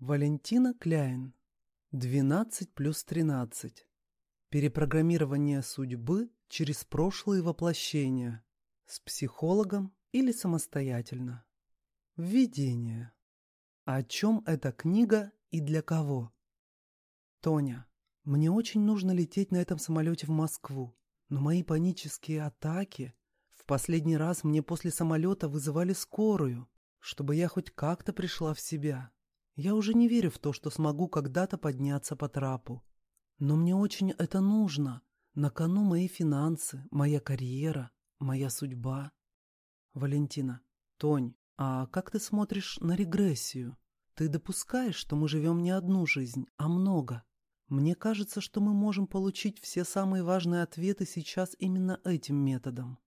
Валентина Кляйн. 12 плюс 13. Перепрограммирование судьбы через прошлые воплощения. С психологом или самостоятельно. Введение. О чем эта книга и для кого? Тоня, мне очень нужно лететь на этом самолете в Москву, но мои панические атаки... В последний раз мне после самолета вызывали скорую, чтобы я хоть как-то пришла в себя. Я уже не верю в то, что смогу когда-то подняться по трапу. Но мне очень это нужно. На кону мои финансы, моя карьера, моя судьба. Валентина. Тонь, а как ты смотришь на регрессию? Ты допускаешь, что мы живем не одну жизнь, а много? Мне кажется, что мы можем получить все самые важные ответы сейчас именно этим методом.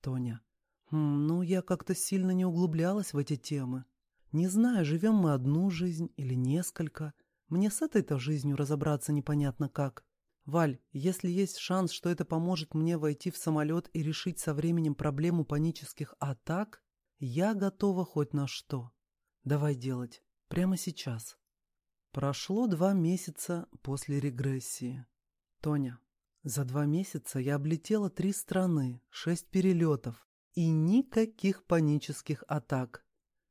Тоня. Хм, ну, я как-то сильно не углублялась в эти темы. Не знаю, живем мы одну жизнь или несколько. Мне с этой-то жизнью разобраться непонятно как. Валь, если есть шанс, что это поможет мне войти в самолет и решить со временем проблему панических атак, я готова хоть на что. Давай делать. Прямо сейчас. Прошло два месяца после регрессии. Тоня, за два месяца я облетела три страны, шесть перелетов и никаких панических атак.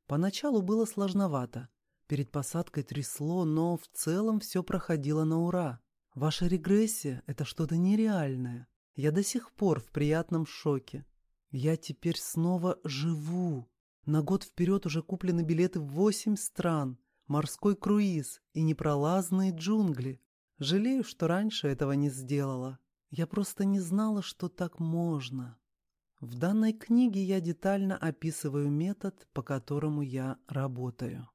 Поначалу было сложновато. Перед посадкой трясло, но в целом все проходило на ура. Ваша регрессия — это что-то нереальное. Я до сих пор в приятном шоке. Я теперь снова живу. На год вперед уже куплены билеты в восемь стран, морской круиз и непролазные джунгли. Жалею, что раньше этого не сделала. Я просто не знала, что так можно. В данной книге я детально описываю метод, по которому я работаю.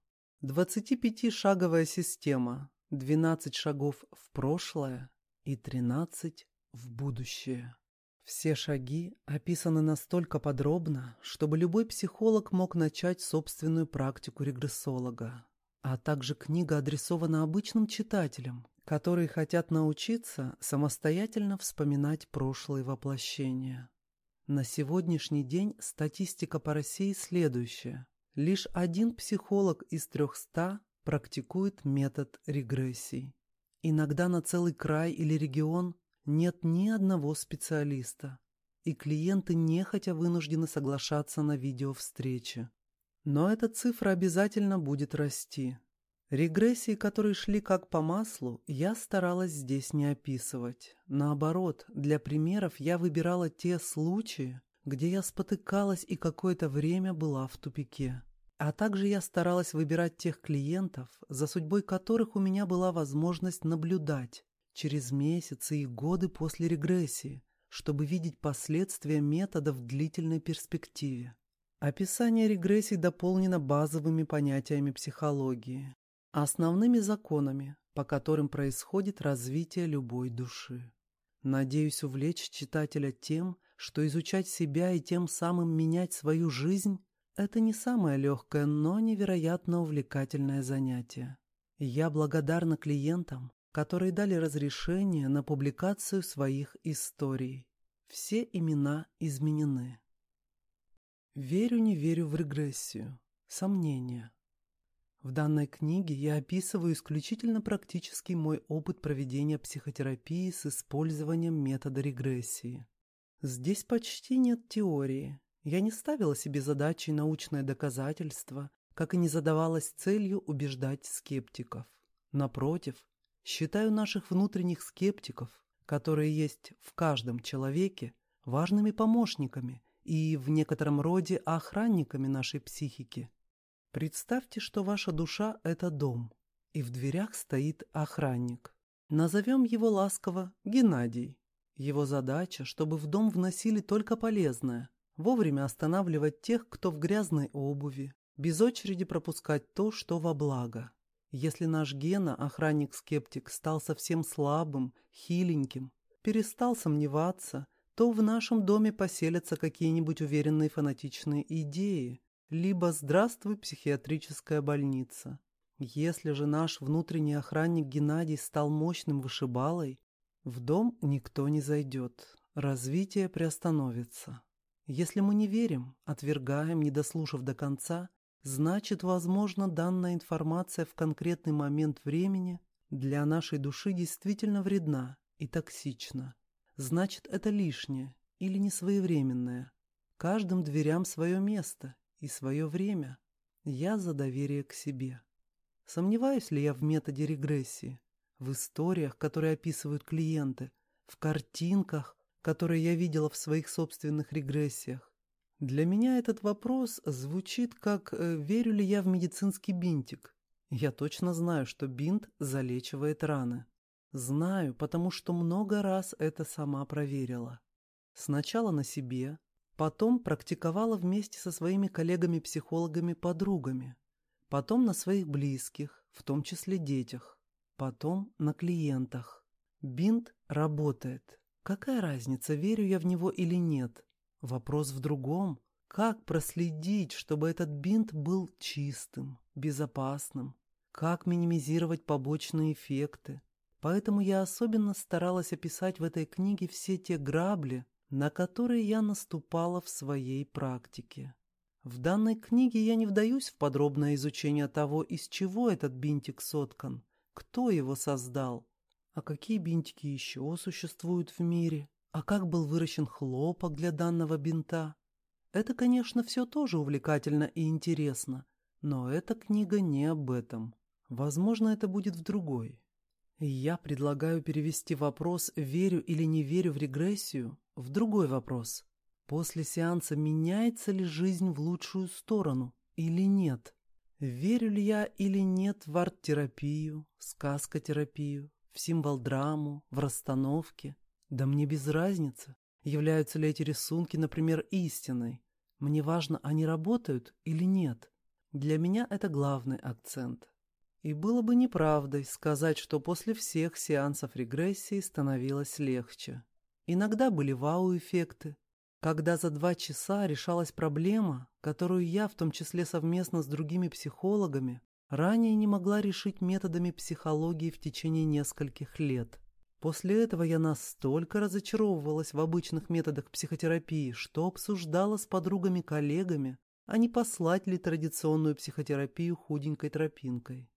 25-шаговая система, 12 шагов в прошлое и 13 в будущее. Все шаги описаны настолько подробно, чтобы любой психолог мог начать собственную практику регрессолога. А также книга адресована обычным читателям, которые хотят научиться самостоятельно вспоминать прошлые воплощения. На сегодняшний день статистика по России следующая. Лишь один психолог из трехста практикует метод регрессий. Иногда на целый край или регион нет ни одного специалиста, и клиенты нехотя вынуждены соглашаться на видеовстречи. Но эта цифра обязательно будет расти. Регрессии, которые шли как по маслу, я старалась здесь не описывать. Наоборот, для примеров я выбирала те случаи, где я спотыкалась и какое-то время была в тупике. А также я старалась выбирать тех клиентов, за судьбой которых у меня была возможность наблюдать через месяцы и годы после регрессии, чтобы видеть последствия метода в длительной перспективе. Описание регрессий дополнено базовыми понятиями психологии, основными законами, по которым происходит развитие любой души. Надеюсь увлечь читателя тем, что изучать себя и тем самым менять свою жизнь – это не самое легкое, но невероятно увлекательное занятие. я благодарна клиентам, которые дали разрешение на публикацию своих историй. Все имена изменены. Верю, не верю в регрессию. Сомнения. В данной книге я описываю исключительно практический мой опыт проведения психотерапии с использованием метода регрессии. Здесь почти нет теории. Я не ставила себе задачей научное доказательство, как и не задавалась целью убеждать скептиков. Напротив, считаю наших внутренних скептиков, которые есть в каждом человеке, важными помощниками и в некотором роде охранниками нашей психики. Представьте, что ваша душа – это дом, и в дверях стоит охранник. Назовем его ласково Геннадий. Его задача, чтобы в дом вносили только полезное, вовремя останавливать тех, кто в грязной обуви, без очереди пропускать то, что во благо. Если наш Гена, охранник-скептик, стал совсем слабым, хиленьким, перестал сомневаться, то в нашем доме поселятся какие-нибудь уверенные фанатичные идеи, либо «Здравствуй, психиатрическая больница». Если же наш внутренний охранник Геннадий стал мощным вышибалой, в дом никто не зайдет, развитие приостановится. Если мы не верим, отвергаем, не дослушав до конца, значит, возможно, данная информация в конкретный момент времени для нашей души действительно вредна и токсична. Значит, это лишнее или несвоевременное. Каждым дверям свое место и свое время. Я за доверие к себе. Сомневаюсь ли я в методе регрессии, в историях, которые описывают клиенты, в картинках, которые я видела в своих собственных регрессиях? Для меня этот вопрос звучит как э, «верю ли я в медицинский бинтик?» Я точно знаю, что бинт залечивает раны. Знаю, потому что много раз это сама проверила. Сначала на себе, потом практиковала вместе со своими коллегами-психологами-подругами, потом на своих близких, в том числе детях, потом на клиентах. Бинт работает. Какая разница, верю я в него или нет? Вопрос в другом. Как проследить, чтобы этот бинт был чистым, безопасным? Как минимизировать побочные эффекты? Поэтому я особенно старалась описать в этой книге все те грабли, на которые я наступала в своей практике. В данной книге я не вдаюсь в подробное изучение того, из чего этот бинтик соткан, кто его создал, а какие бинтики еще существуют в мире, а как был выращен хлопок для данного бинта. Это, конечно, все тоже увлекательно и интересно, но эта книга не об этом. Возможно, это будет в другой. Я предлагаю перевести вопрос «верю или не верю в регрессию» в другой вопрос. После сеанса меняется ли жизнь в лучшую сторону или нет? Верю ли я или нет в арт-терапию, сказкотерапию, в символ-драму, в расстановке? Да мне без разницы, являются ли эти рисунки, например, истиной. Мне важно, они работают или нет. Для меня это главный акцент. И было бы неправдой сказать, что после всех сеансов регрессии становилось легче. Иногда были вау-эффекты, когда за два часа решалась проблема, которую я, в том числе совместно с другими психологами, ранее не могла решить методами психологии в течение нескольких лет. После этого я настолько разочаровывалась в обычных методах психотерапии, что обсуждала с подругами-коллегами, а не послать ли традиционную психотерапию худенькой тропинкой.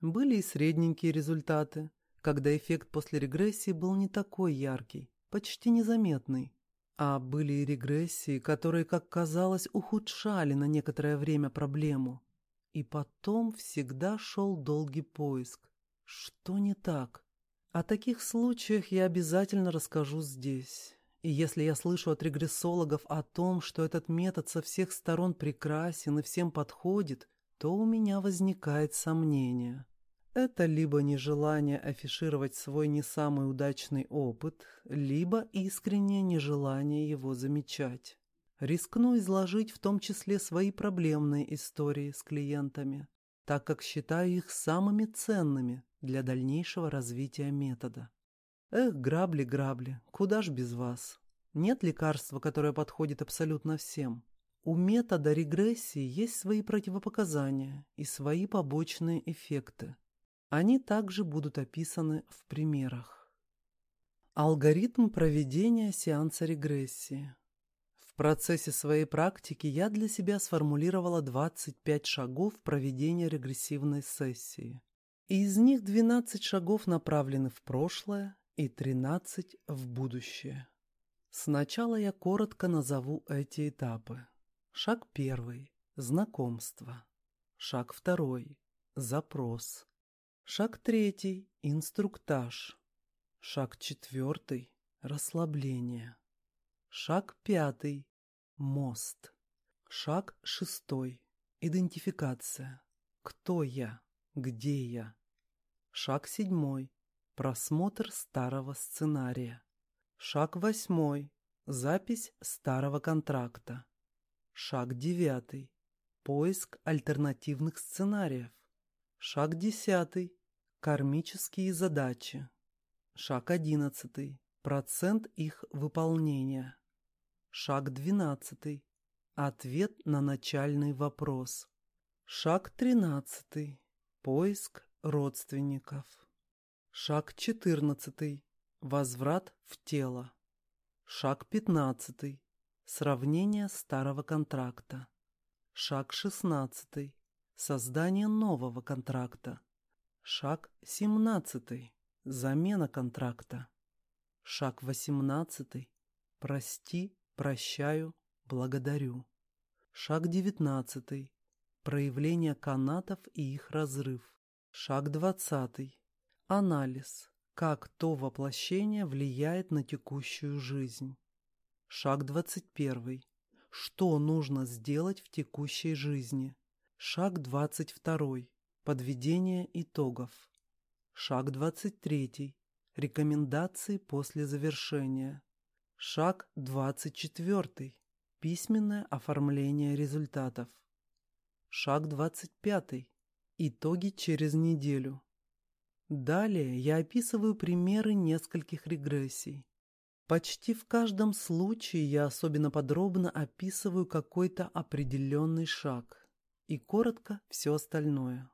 Были и средненькие результаты, когда эффект после регрессии был не такой яркий, почти незаметный. А были и регрессии, которые, как казалось, ухудшали на некоторое время проблему. И потом всегда шел долгий поиск. Что не так? О таких случаях я обязательно расскажу здесь. И если я слышу от регрессологов о том, что этот метод со всех сторон прекрасен и всем подходит, то у меня возникает сомнение. Это либо нежелание афишировать свой не самый удачный опыт, либо искреннее нежелание его замечать. Рискну изложить в том числе свои проблемные истории с клиентами, так как считаю их самыми ценными для дальнейшего развития метода. Эх, грабли-грабли, куда ж без вас? Нет лекарства, которое подходит абсолютно всем. У метода регрессии есть свои противопоказания и свои побочные эффекты. Они также будут описаны в примерах. Алгоритм проведения сеанса регрессии. В процессе своей практики я для себя сформулировала 25 шагов проведения регрессивной сессии. Из них 12 шагов направлены в прошлое и 13 в будущее. Сначала я коротко назову эти этапы. Шаг первый – знакомство. Шаг второй – запрос. Шаг третий – инструктаж. Шаг четвертый – расслабление. Шаг пятый – мост. Шаг шестой – идентификация. Кто я? Где я? Шаг седьмой – просмотр старого сценария. Шаг восьмой – запись старого контракта. Шаг девятый – поиск альтернативных сценариев. Шаг десятый Кармические задачи. Шаг 11. Процент их выполнения. Шаг 12. Ответ на начальный вопрос. Шаг 13. Поиск родственников. Шаг 14. Возврат в тело. Шаг 15. Сравнение старого контракта. Шаг 16. Создание нового контракта. Шаг 17. Замена контракта. Шаг 18. Прости, прощаю, благодарю. Шаг 19. Проявление канатов и их разрыв. Шаг 20. Анализ. Как то воплощение влияет на текущую жизнь. Шаг 21. Что нужно сделать в текущей жизни? Шаг 22. Подведение итогов. Шаг 23. Рекомендации после завершения. Шаг 24. Письменное оформление результатов. Шаг 25. Итоги через неделю. Далее я описываю примеры нескольких регрессий. Почти в каждом случае я особенно подробно описываю какой-то определенный шаг и коротко все остальное.